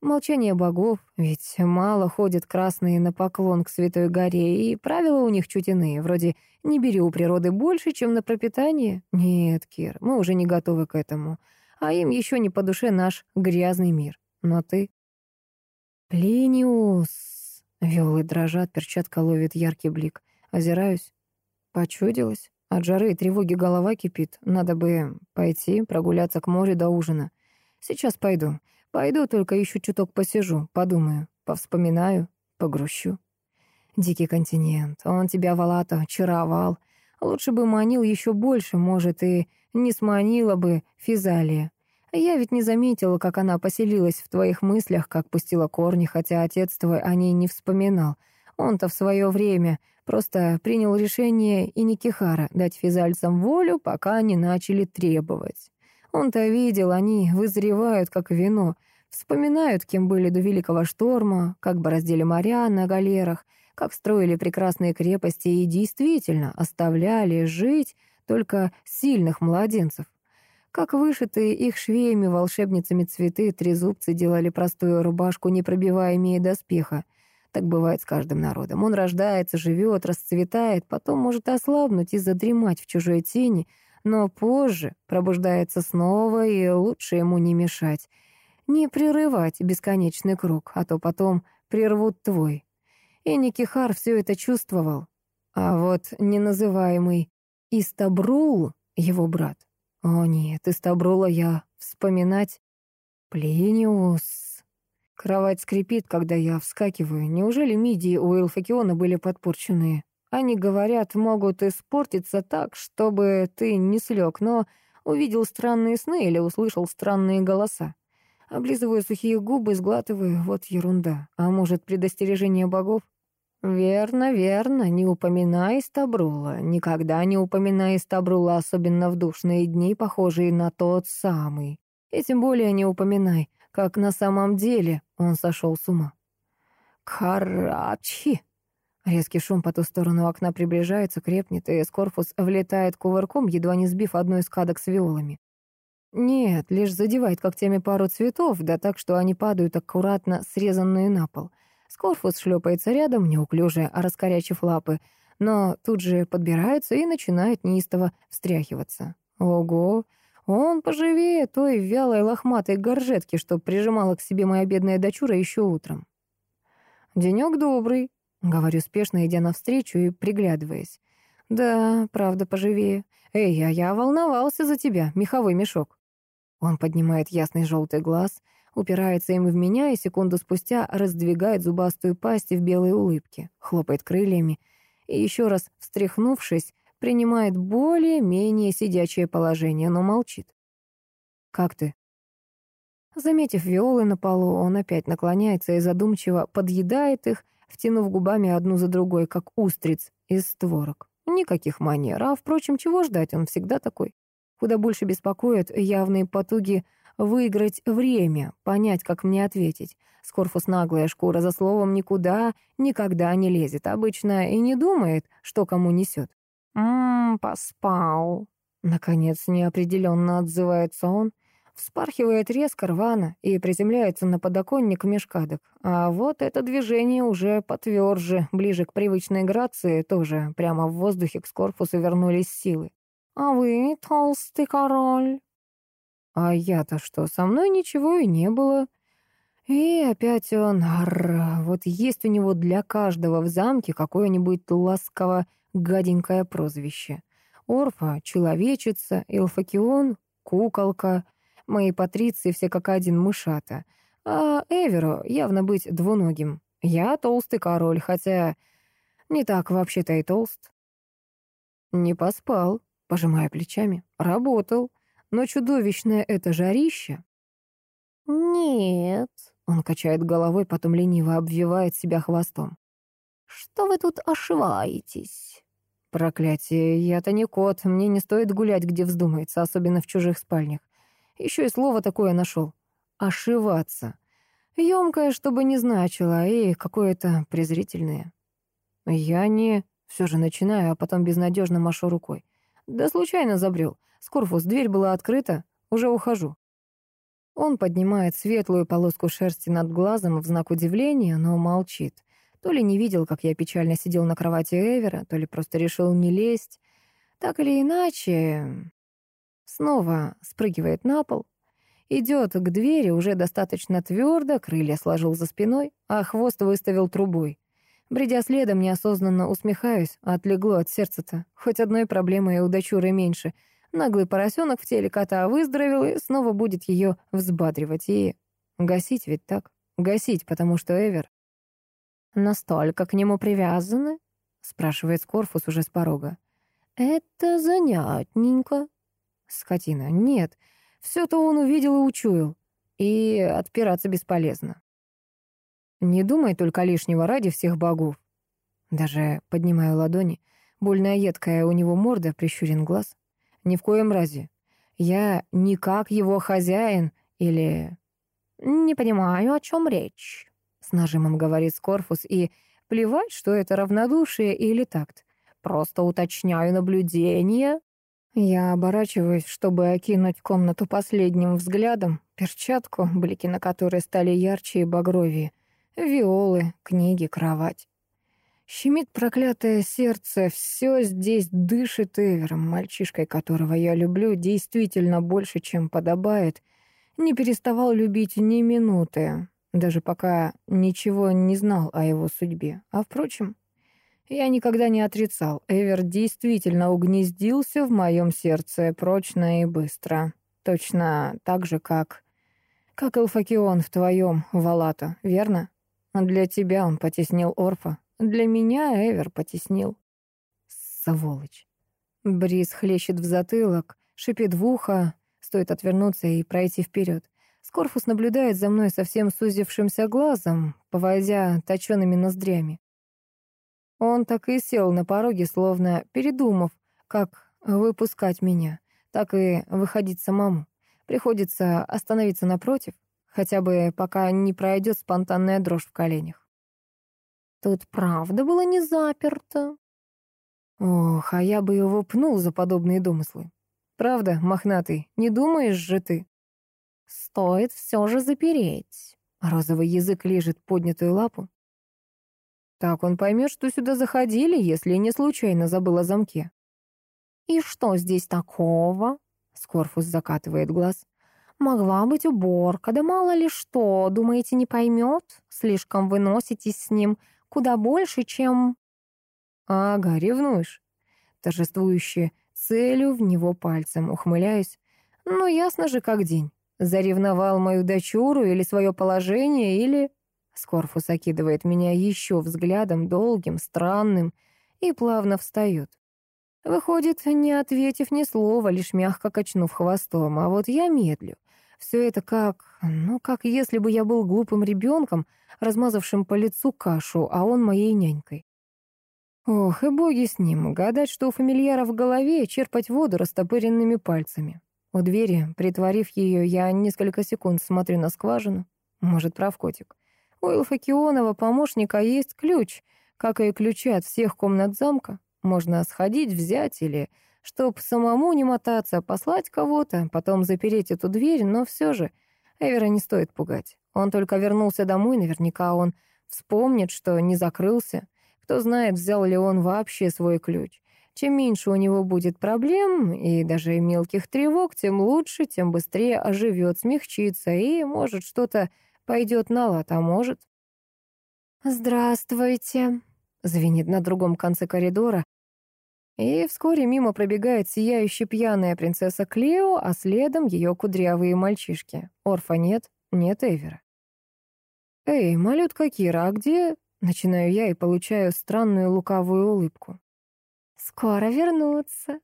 Молчание богов, ведь мало ходят красные на поклон к Святой горе, и правила у них чуть иные, вроде «не бери у природы больше, чем на пропитание». Нет, Кир, мы уже не готовы к этому, а им еще не по душе наш грязный мир. Но ты «Плиниус!» Виолы дрожат, перчатка ловит яркий блик. Озираюсь. Почудилась. От жары и тревоги голова кипит. Надо бы пойти прогуляться к морю до ужина. Сейчас пойду. Пойду, только еще чуток посижу, подумаю, повспоминаю, погрущу. Дикий континент, он тебя, Валата, чаровал. Лучше бы манил еще больше, может, и не сманила бы Физалия. Я ведь не заметила, как она поселилась в твоих мыслях, как пустила корни, хотя отец твой о ней не вспоминал. Он-то в свое время просто принял решение и Никихара дать физальцам волю, пока они начали требовать. Он-то видел, они вызревают, как вино, вспоминают, кем были до Великого шторма, как бороздили моря на галерах, как строили прекрасные крепости и действительно оставляли жить только сильных младенцев. Как вышитые их швеями волшебницами цветы, трезубцы делали простую рубашку, не пробивая имея доспеха. Так бывает с каждым народом. Он рождается, живет, расцветает, потом может ослабнуть и задремать в чужой тени, но позже пробуждается снова, и лучше ему не мешать. Не прерывать бесконечный круг, а то потом прервут твой. И Никихар все это чувствовал. А вот неназываемый Истабрул, его брат, о нет, из Табрула я вспоминать... Плиниус. Кровать скрипит, когда я вскакиваю. Неужели мидии у Элфакиона были подпорченные? Они, говорят, могут испортиться так, чтобы ты не слег, но увидел странные сны или услышал странные голоса. Облизываю сухие губы, сглатываю, вот ерунда. А может, предостережение богов? «Верно, верно, не упоминай Стабрула. Никогда не упоминай Стабрула, особенно в душные дни, похожие на тот самый. И тем более не упоминай, как на самом деле он сошел с ума». «Карачи!» Резкий шум по ту сторону окна приближается, крепнет, и Скорфус влетает кувырком, едва не сбив одну из кадок с виолами. Нет, лишь задевает когтями пару цветов, да так, что они падают аккуратно срезанные на пол — Скорфус шлепается рядом, неуклюже, раскорячив лапы, но тут же подбирается и начинает неистово встряхиваться. Ого! Он поживее той вялой лохматой горжетки, что прижимала к себе моя бедная дочура еще утром. «Денек добрый», — говорю спешно, идя навстречу и приглядываясь. «Да, правда, поживее. Эй, а я волновался за тебя, меховой мешок». Он поднимает ясный желтый глаз — упирается им в меня и секунду спустя раздвигает зубастую пасть в белой улыбке, хлопает крыльями и, еще раз встряхнувшись, принимает более-менее сидячее положение, но молчит. «Как ты?» Заметив виолы на полу, он опять наклоняется и задумчиво подъедает их, втянув губами одну за другой, как устриц из створок. Никаких манер, а, впрочем, чего ждать, он всегда такой. Куда больше беспокоят явные потуги выиграть время, понять, как мне ответить. Скорфус наглая шкура за словом никуда, никогда не лезет. Обычно и не думает, что кому несет. «Ммм, поспал». Наконец, неопределенно отзывается он. Вспархивает резко, рвано и приземляется на подоконник межкадок. А вот это движение уже потверже, ближе к привычной грации, тоже прямо в воздухе к Скорпусу вернулись силы. «А вы, толстый король?» «А я-то что, со мной ничего и не было». И опять он, арр, вот есть у него для каждого в замке какое-нибудь ласково гаденькое прозвище. Орфа — человечица, Илфакион — куколка — Мои патриции все как один мышата. А Эверо явно быть двуногим. Я толстый король, хотя не так вообще-то и толст. Не поспал, пожимая плечами. Работал. Но чудовищное это жарище. Нет, он качает головой, потом лениво обвивает себя хвостом. Что вы тут ошиваетесь? Проклятие, я-то не кот, мне не стоит гулять, где вздумается, особенно в чужих спальнях. Еще и слово такое нашел. Ошиваться. Емкое, чтобы не значило, и какое-то презрительное. Я не... Все же начинаю, а потом безнадежно машу рукой. Да случайно забрел. Скорфус, дверь была открыта. Уже ухожу. Он поднимает светлую полоску шерсти над глазом в знак удивления, но молчит. То ли не видел, как я печально сидел на кровати Эвера, то ли просто решил не лезть. Так или иначе, Снова спрыгивает на пол. Идет к двери уже достаточно твердо, крылья сложил за спиной, а хвост выставил трубой. Бредя следом, неосознанно усмехаюсь, отлегло от сердца-то. Хоть одной проблемой у дочуры меньше. Наглый поросенок в теле кота выздоровел и снова будет ее взбадривать. И гасить ведь так? Гасить, потому что Эвер... «Настолько к нему привязаны?» — спрашивает Скорфус уже с порога. «Это занятненько». Скотина. Нет, все-то он увидел и учуял. И отпираться бесполезно. Не думай только лишнего ради всех богов. Даже поднимаю ладони. Больно едкая у него морда, прищурен глаз. Ни в коем разе. Я не как его хозяин или... «Не понимаю, о чем речь», — с нажимом говорит Скорфус, и плевать, что это равнодушие или такт. «Просто уточняю наблюдение я оборачиваюсь, чтобы окинуть комнату последним взглядом, перчатку, блики на которой стали ярче и багровее, виолы, книги, кровать. Щемит проклятое сердце, все здесь дышит Эвером, мальчишкой, которого я люблю действительно больше, чем подобает, не переставал любить ни минуты, даже пока ничего не знал о его судьбе. А впрочем, я никогда не отрицал. Эвер действительно угнездился в моем сердце прочно и быстро. Точно так же, как... Как Элфакион в твоем, Валата, верно? Для тебя он потеснил Орфа. Для меня Эвер потеснил. Сволочь. Бриз хлещет в затылок, шипит в ухо. Стоит отвернуться и пройти вперед. Скорфус наблюдает за мной совсем сузившимся глазом, повозя точеными ноздрями. Он так и сел на пороге, словно передумав, как выпускать меня, так и выходить самому. Приходится остановиться напротив, хотя бы пока не пройдет спонтанная дрожь в коленях. Тут правда было не заперто. Ох, а я бы его пнул за подобные домыслы. Правда, мохнатый, не думаешь же ты? Стоит все же запереть. Розовый язык лежит поднятую лапу. Так он поймет, что сюда заходили, если не случайно забыл о замке. «И что здесь такого?» Скорфус закатывает глаз. «Могла быть уборка, да мало ли что, думаете, не поймет? Слишком вы носитесь с ним куда больше, чем...» «Ага, ревнуешь?» Торжествующе целю в него пальцем, ухмыляюсь. «Ну, ясно же, как день. Заревновал мою дочуру или свое положение, или...» Скорфус окидывает меня еще взглядом, долгим, странным, и плавно встает. Выходит, не ответив ни слова, лишь мягко качнув хвостом, а вот я медлю. Все это как... Ну, как если бы я был глупым ребенком, размазавшим по лицу кашу, а он моей нянькой. Ох, и боги с ним, гадать, что у фамильяра в голове, черпать воду растопыренными пальцами. У двери, притворив ее, я несколько секунд смотрю на скважину. Может, прав котик. У Илфакионова помощника есть ключ, как и ключи от всех комнат замка. Можно сходить, взять или Чтоб самому не мотаться, послать кого-то, потом запереть эту дверь, но все же Эвера не стоит пугать. Он только вернулся домой, наверняка он вспомнит, что не закрылся. Кто знает, взял ли он вообще свой ключ. Чем меньше у него будет проблем и даже мелких тревог, тем лучше, тем быстрее оживет, смягчится и, может, что-то пойдет на лад, а может... «Здравствуйте», — звенит на другом конце коридора, и вскоре мимо пробегает сияющая пьяная принцесса Клео, а следом ее кудрявые мальчишки. Орфа нет, нет Эвера. «Эй, малютка Кира, а где...» Начинаю я и получаю странную лукавую улыбку. «Скоро вернутся».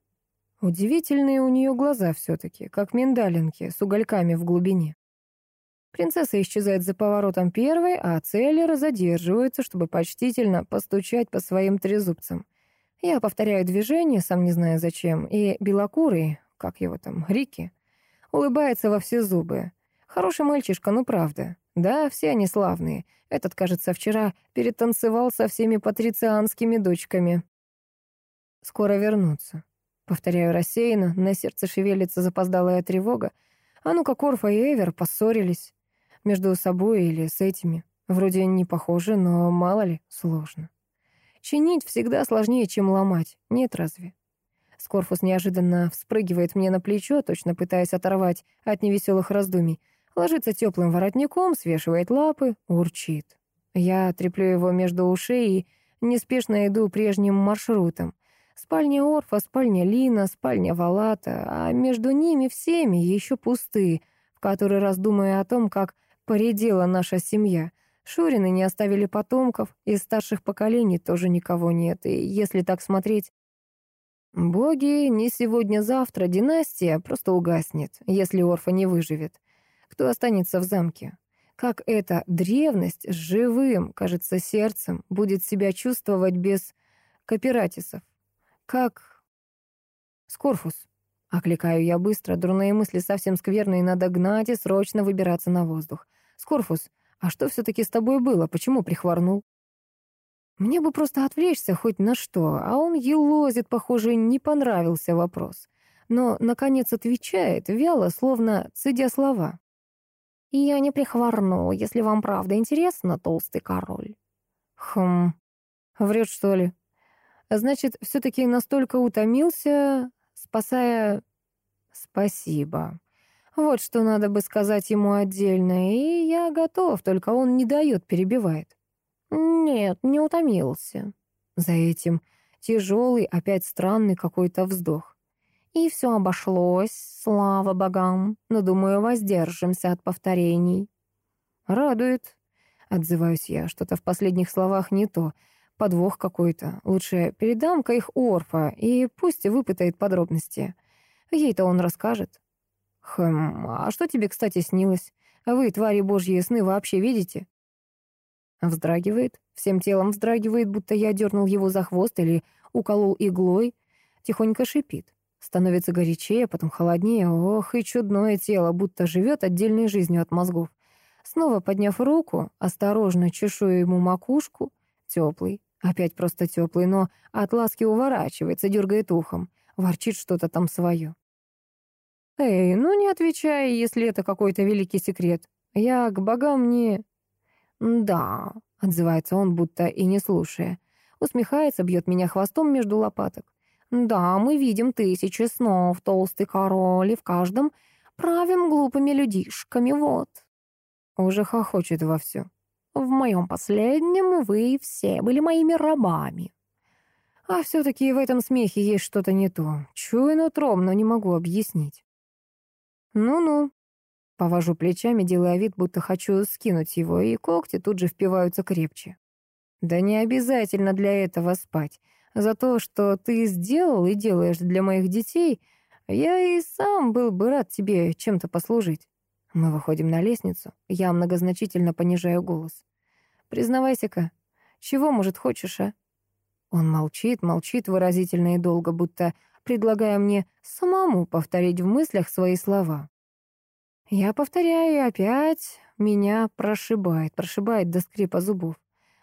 Удивительные у нее глаза все-таки, как миндалинки с угольками в глубине. Принцесса исчезает за поворотом первой, а Целлер задерживается, чтобы почтительно постучать по своим трезубцам. Я повторяю движение, сам не знаю зачем, и белокурый, как его там, Рики, улыбается во все зубы. Хороший мальчишка, ну правда. Да, все они славные. Этот, кажется, вчера перетанцевал со всеми патрицианскими дочками. Скоро вернутся. Повторяю рассеянно, на сердце шевелится запоздалая тревога. А ну-ка, Корфа и Эвер поссорились. Между собой или с этими. Вроде не похоже, но мало ли, сложно. Чинить всегда сложнее, чем ломать. Нет разве? Скорфус неожиданно вспрыгивает мне на плечо, точно пытаясь оторвать от невеселых раздумий. Ложится теплым воротником, свешивает лапы, урчит. Я треплю его между ушей и неспешно иду прежним маршрутом. Спальня Орфа, спальня Лина, спальня Валата, а между ними всеми еще пустые, в который раз думая о том, как Поредела наша семья. Шурины не оставили потомков, из старших поколений тоже никого нет. И если так смотреть... Боги, не сегодня-завтра династия просто угаснет, если Орфа не выживет. Кто останется в замке? Как эта древность с живым, кажется, сердцем будет себя чувствовать без кооператисов? Как... Скорфус. Окликаю я быстро, дурные мысли совсем скверные, надо гнать и срочно выбираться на воздух. «Скорфус, а что все-таки с тобой было? Почему прихворнул?» Мне бы просто отвлечься хоть на что, а он елозит, похоже, не понравился вопрос. Но, наконец, отвечает, вяло, словно цедя слова. «Я не прихворнул, если вам правда интересно, толстый король». «Хм, врет, что ли? Значит, все-таки настолько утомился, спасая...» «Спасибо», вот что надо бы сказать ему отдельно, и я готов, только он не дает, перебивает. Нет, не утомился. За этим тяжелый, опять странный какой-то вздох. И все обошлось, слава богам, но, думаю, воздержимся от повторений. Радует, отзываюсь я, что-то в последних словах не то, подвох какой-то. Лучше передам-ка их Орфа, и пусть выпытает подробности. Ей-то он расскажет. «Хм, а что тебе, кстати, снилось? Вы, твари божьи, сны вообще видите?» Вздрагивает, всем телом вздрагивает, будто я дернул его за хвост или уколол иглой. Тихонько шипит. Становится горячее, потом холоднее. Ох, и чудное тело, будто живет отдельной жизнью от мозгов. Снова подняв руку, осторожно чешу ему макушку. Теплый, опять просто теплый, но от ласки уворачивается, дергает ухом. Ворчит что-то там свое. «Эй, ну не отвечай, если это какой-то великий секрет. Я к богам не...» «Да», — отзывается он, будто и не слушая. Усмехается, бьет меня хвостом между лопаток. «Да, мы видим тысячи снов, толстый король, и в каждом правим глупыми людишками, вот». Уже хохочет вовсю. «В моем последнем вы все были моими рабами». А все-таки в этом смехе есть что-то не то. Чую нутром, но не могу объяснить. «Ну-ну». Повожу плечами, делая вид, будто хочу скинуть его, и когти тут же впиваются крепче. «Да не обязательно для этого спать. За то, что ты сделал и делаешь для моих детей, я и сам был бы рад тебе чем-то послужить». Мы выходим на лестницу, я многозначительно понижаю голос. «Признавайся-ка, чего, может, хочешь, а?» Он молчит, молчит выразительно и долго, будто предлагая мне самому повторить в мыслях свои слова. Я повторяю, и опять меня прошибает, прошибает до скрипа зубов.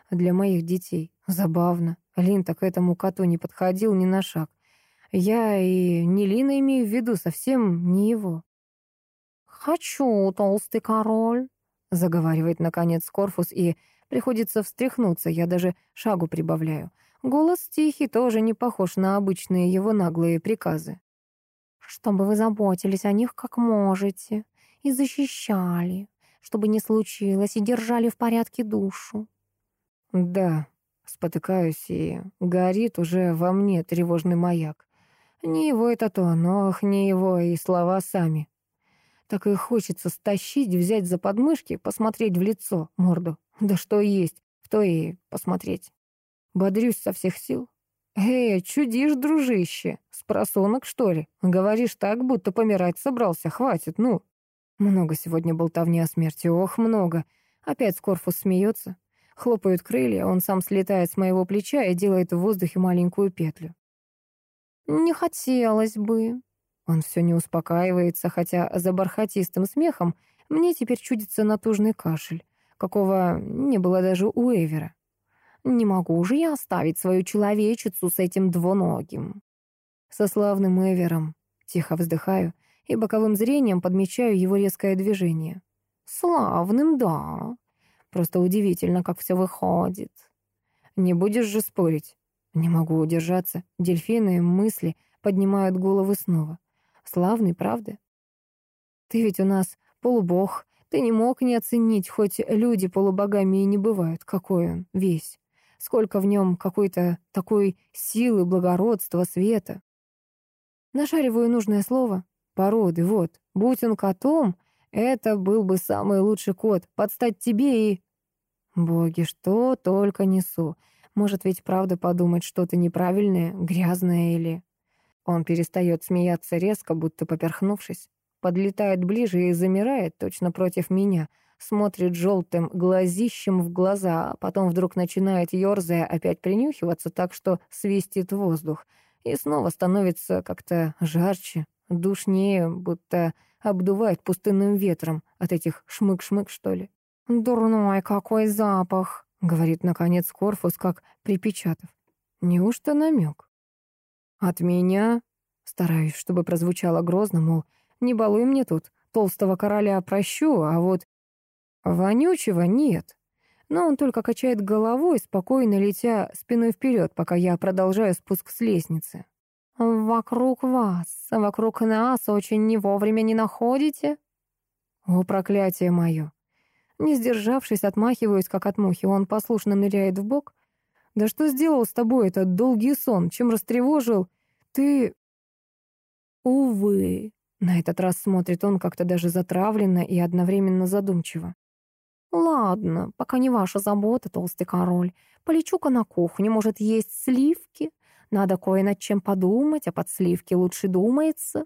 Для моих детей. Забавно. Лин так к этому коту не подходил ни на шаг. Я и не Лина имею в виду, совсем не его. «Хочу, толстый король», — заговаривает, наконец, Корфус, и приходится встряхнуться, я даже шагу прибавляю. Голос тихий, тоже не похож на обычные его наглые приказы. «Чтобы вы заботились о них как можете и защищали, чтобы не случилось, и держали в порядке душу». «Да», — спотыкаюсь, и горит уже во мне тревожный маяк. Не его это то, но ах, не его, и слова сами. Так и хочется стащить, взять за подмышки, посмотреть в лицо, морду. Да что есть, в то и посмотреть. Бодрюсь со всех сил. «Эй, чудишь, дружище? Спросонок, что ли? Говоришь так, будто помирать собрался. Хватит, ну». Много сегодня болтовни о смерти. Ох, много. Опять Скорфус смеется. Хлопают крылья, он сам слетает с моего плеча и делает в воздухе маленькую петлю. «Не хотелось бы», он все не успокаивается, хотя за бархатистым смехом мне теперь чудится натужный кашель, какого не было даже у Эвера. Не могу же я оставить свою человечицу с этим двуногим. Со славным Эвером. Тихо вздыхаю и боковым зрением подмечаю его резкое движение. Славным, да. Просто удивительно, как все выходит. Не будешь же спорить? Не могу удержаться. Дельфины мысли поднимают головы снова. Славный, правда? Ты ведь у нас полубог. Ты не мог не оценить, хоть люди полубогами и не бывают, какой он весь. Сколько в нем какой-то такой силы, благородства, света. Нашариваю нужное слово. Породы, вот. Будь он котом, это был бы самый лучший кот. Подстать тебе и... Боги, что только несу. Может ведь правда подумать что-то неправильное, грязное или... Он перестает смеяться резко, будто поперхнувшись, подлетает ближе и замирает точно против меня, смотрит желтым глазищем в глаза, а потом вдруг начинает, ерзая, опять принюхиваться так, что свистит воздух, и снова становится как-то жарче, душнее, будто обдувает пустынным ветром от этих шмык-шмык, что ли. «Дурной какой запах!» — говорит, наконец, Корфус, как припечатав. Неужто намек? От меня? Стараюсь, чтобы прозвучало грозно, мол, не балуй мне тут, толстого короля прощу, а вот вонючего нет. Но он только качает головой, спокойно летя спиной вперед, пока я продолжаю спуск с лестницы. «Вокруг вас, вокруг нас очень не вовремя не находите?» О, проклятие мое! Не сдержавшись, отмахиваюсь, как от мухи, он послушно ныряет в бок, да что сделал с тобой этот долгий сон? Чем растревожил? Ты...» «Увы». На этот раз смотрит он как-то даже затравленно и одновременно задумчиво. «Ладно, пока не ваша забота, толстый король. Полечу-ка на кухню, может, есть сливки? Надо кое над чем подумать, а под сливки лучше думается».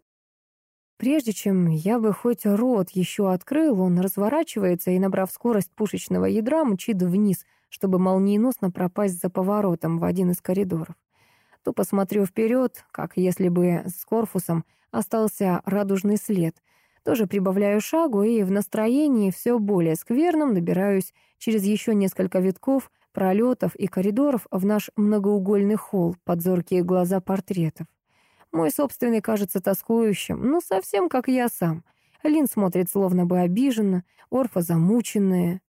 Прежде чем я бы хоть рот еще открыл, он разворачивается и, набрав скорость пушечного ядра, мчит вниз чтобы молниеносно пропасть за поворотом в один из коридоров. То посмотрю вперед, как если бы с корпусом остался радужный след. Тоже прибавляю шагу и в настроении все более скверном добираюсь через еще несколько витков, пролетов и коридоров в наш многоугольный холл под зоркие глаза портретов. Мой собственный кажется тоскующим, ну совсем как я сам. Лин смотрит словно бы обиженно, Орфа замученная,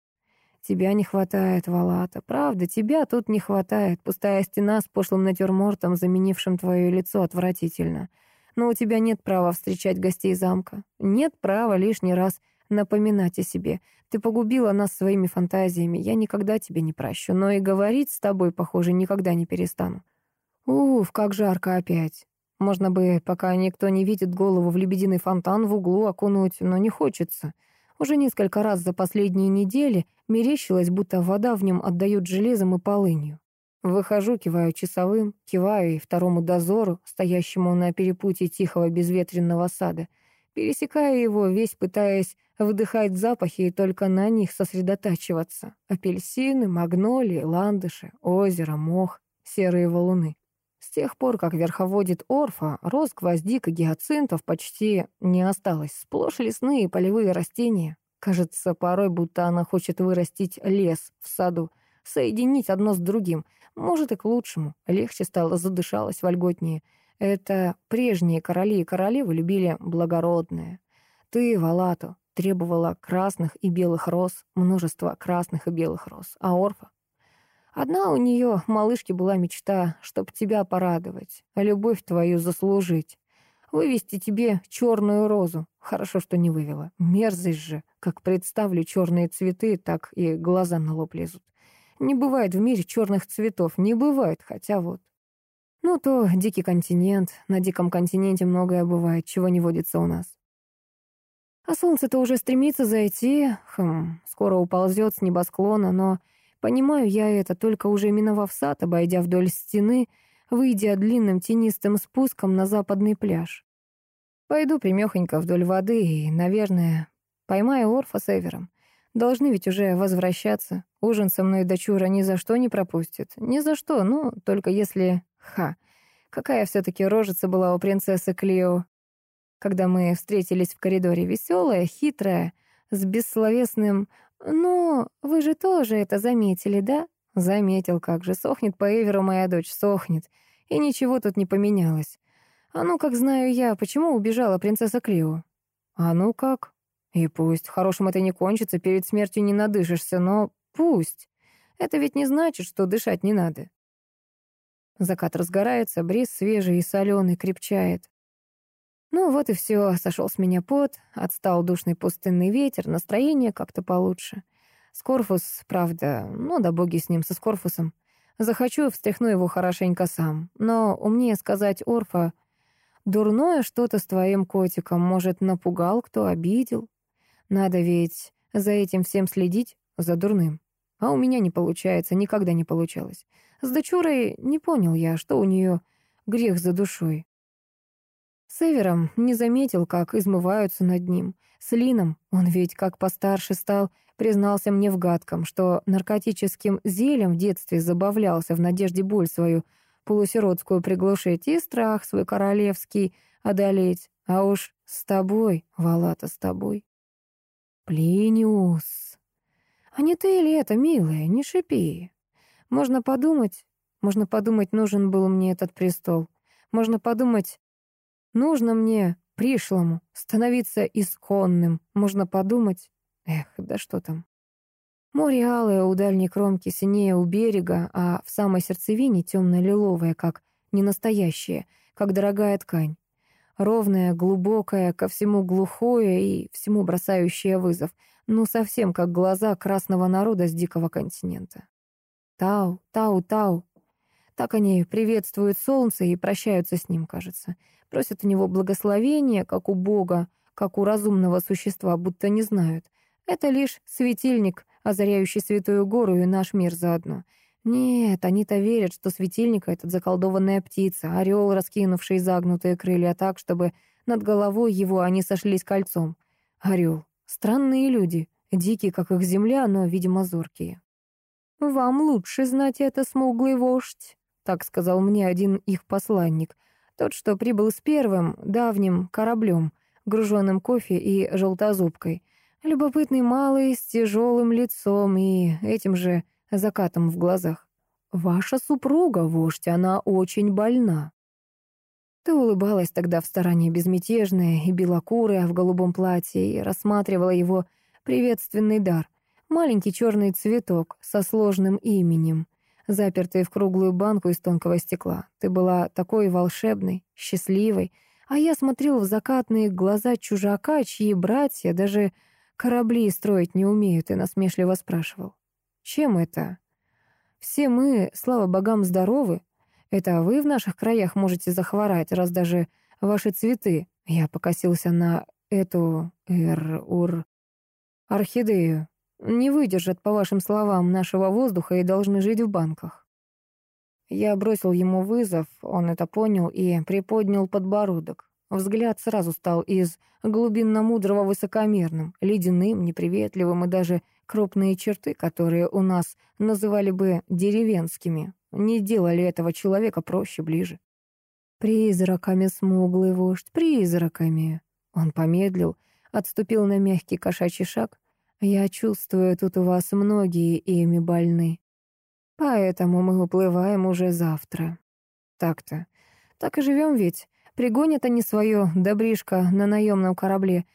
Тебя не хватает, Валата. Правда, тебя тут не хватает. Пустая стена с пошлым натюрмортом, заменившим твое лицо, отвратительно. Но у тебя нет права встречать гостей замка. Нет права лишний раз напоминать о себе. Ты погубила нас своими фантазиями. Я никогда тебе не прощу. Но и говорить с тобой, похоже, никогда не перестану. Уф, как жарко опять. Можно бы, пока никто не видит голову в лебединый фонтан в углу окунуть, но не хочется. Уже несколько раз за последние недели мерещилось, будто вода в нем отдает железом и полынью. Выхожу, киваю часовым, киваю и второму дозору, стоящему на перепутье тихого безветренного сада. Пересекаю его, весь пытаясь вдыхать запахи и только на них сосредотачиваться. Апельсины, магнолии, ландыши, озеро, мох, серые валуны. С тех пор, как верховодит Орфа, роз гвоздик и гиацинтов почти не осталось. Сплошь лесные полевые растения. Кажется, порой будто она хочет вырастить лес в саду, соединить одно с другим. Может, и к лучшему. Легче стало, задышалось вольготнее. Это прежние короли и королевы любили благородное. Ты, Валату, требовала красных и белых роз, множество красных и белых роз, а Орфа Одна у нее, малышки, была мечта, чтоб тебя порадовать, любовь твою заслужить. Вывести тебе черную розу. Хорошо, что не вывела. Мерзость же. Как представлю черные цветы, так и глаза на лоб лезут. Не бывает в мире черных цветов. Не бывает, хотя вот. Ну, то дикий континент. На диком континенте многое бывает, чего не водится у нас. А солнце-то уже стремится зайти. Хм, скоро уползет с небосклона, но Понимаю я это, только уже миновав сад, обойдя вдоль стены, выйдя длинным тенистым спуском на западный пляж. Пойду примехонько вдоль воды и, наверное, поймаю Орфа с Эвером. Должны ведь уже возвращаться. Ужин со мной дочура ни за что не пропустит. Ни за что, ну, только если... Ха! Какая все таки рожица была у принцессы Клео. Когда мы встретились в коридоре, веселая, хитрая, с бессловесным «Ну, вы же тоже это заметили, да?» «Заметил, как же. Сохнет по Эверу моя дочь, сохнет. И ничего тут не поменялось. А ну, как знаю я, почему убежала принцесса Клео?» «А ну как?» «И пусть. Хорошим это не кончится, перед смертью не надышишься, но пусть. Это ведь не значит, что дышать не надо». Закат разгорается, бриз свежий и соленый крепчает. Ну вот и все, сошел с меня пот, отстал душный пустынный ветер, настроение как-то получше. Скорфус, правда, ну да боги с ним, со Скорфусом. Захочу, встряхну его хорошенько сам. Но умнее сказать Орфа, дурное что-то с твоим котиком, может, напугал, кто обидел. Надо ведь за этим всем следить, за дурным. А у меня не получается, никогда не получалось. С дочурой не понял я, что у нее грех за душой. Севером не заметил, как измываются над ним. С Лином он ведь, как постарше стал, признался мне в гадком, что наркотическим зелем в детстве забавлялся в надежде боль свою полусиротскую приглушить и страх свой королевский одолеть. А уж с тобой, Валата, с тобой. Плиниус. А не ты ли это, милая, не шипи. Можно подумать, можно подумать, нужен был мне этот престол. Можно подумать, Нужно мне, пришлому, становиться исконным. Можно подумать... Эх, да что там. Море алое у дальней кромки, синее у берега, а в самой сердцевине темно-лиловое, как ненастоящее, как дорогая ткань. Ровное, глубокое, ко всему глухое и всему бросающее вызов. Ну, совсем как глаза красного народа с дикого континента. Тау, тау, тау. Так они приветствуют солнце и прощаются с ним, кажется просят у него благословения, как у Бога, как у разумного существа, будто не знают. Это лишь светильник, озаряющий Святую Гору и наш мир заодно. Нет, они-то верят, что светильник — этот заколдованная птица, орел, раскинувший загнутые крылья так, чтобы над головой его они сошлись кольцом. Орел. Странные люди, дикие, как их земля, но, видимо, зоркие. «Вам лучше знать это, смуглый вождь», — так сказал мне один их посланник — тот, что прибыл с первым, давним кораблем, груженным кофе и желтозубкой. Любопытный малый, с тяжелым лицом и этим же закатом в глазах. «Ваша супруга, вождь, она очень больна». Ты улыбалась тогда в стороне безмятежная и белокурая в голубом платье и рассматривала его приветственный дар. Маленький черный цветок со сложным именем запертые в круглую банку из тонкого стекла. Ты была такой волшебной, счастливой, а я смотрел в закатные глаза чужака, чьи братья даже корабли строить не умеют, и насмешливо спрашивал. Чем это? Все мы, слава богам, здоровы. Это вы в наших краях можете захворать, раз даже ваши цветы. Я покосился на эту эр-ур орхидею не выдержат, по вашим словам, нашего воздуха и должны жить в банках. Я бросил ему вызов, он это понял и приподнял подбородок. Взгляд сразу стал из глубинно-мудрого высокомерным, ледяным, неприветливым и даже крупные черты, которые у нас называли бы деревенскими, не делали этого человека проще, ближе. «Призраками, смуглый вождь, призраками!» Он помедлил, отступил на мягкий кошачий шаг, я чувствую, тут у вас многие ими больны. Поэтому мы уплываем уже завтра. Так-то. Так и живем ведь. Пригонят они свое добришко на наемном корабле.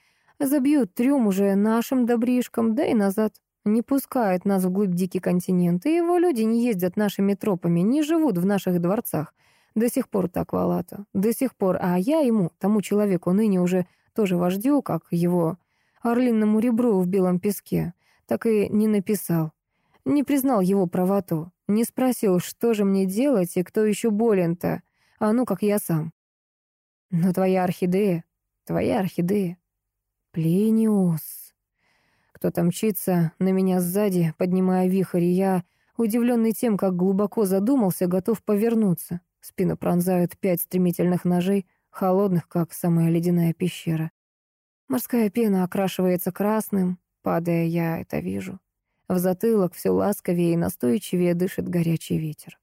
Забьют трюм уже нашим добришком, да и назад. Не пускают нас вглубь дикий континент, и его люди не ездят нашими тропами, не живут в наших дворцах. До сих пор так Валата, до сих пор. А я ему, тому человеку, ныне уже тоже вождю, как его орлинному ребру в белом песке, так и не написал. Не признал его правоту, не спросил, что же мне делать и кто еще болен-то, а ну как я сам. Но твоя орхидея, твоя орхидея. Плениус. Кто-то мчится на меня сзади, поднимая вихрь, и я, удивленный тем, как глубоко задумался, готов повернуться. Спину пронзают пять стремительных ножей, холодных, как самая ледяная пещера. Морская пена окрашивается красным, падая, я это вижу. В затылок все ласковее и настойчивее дышит горячий ветер.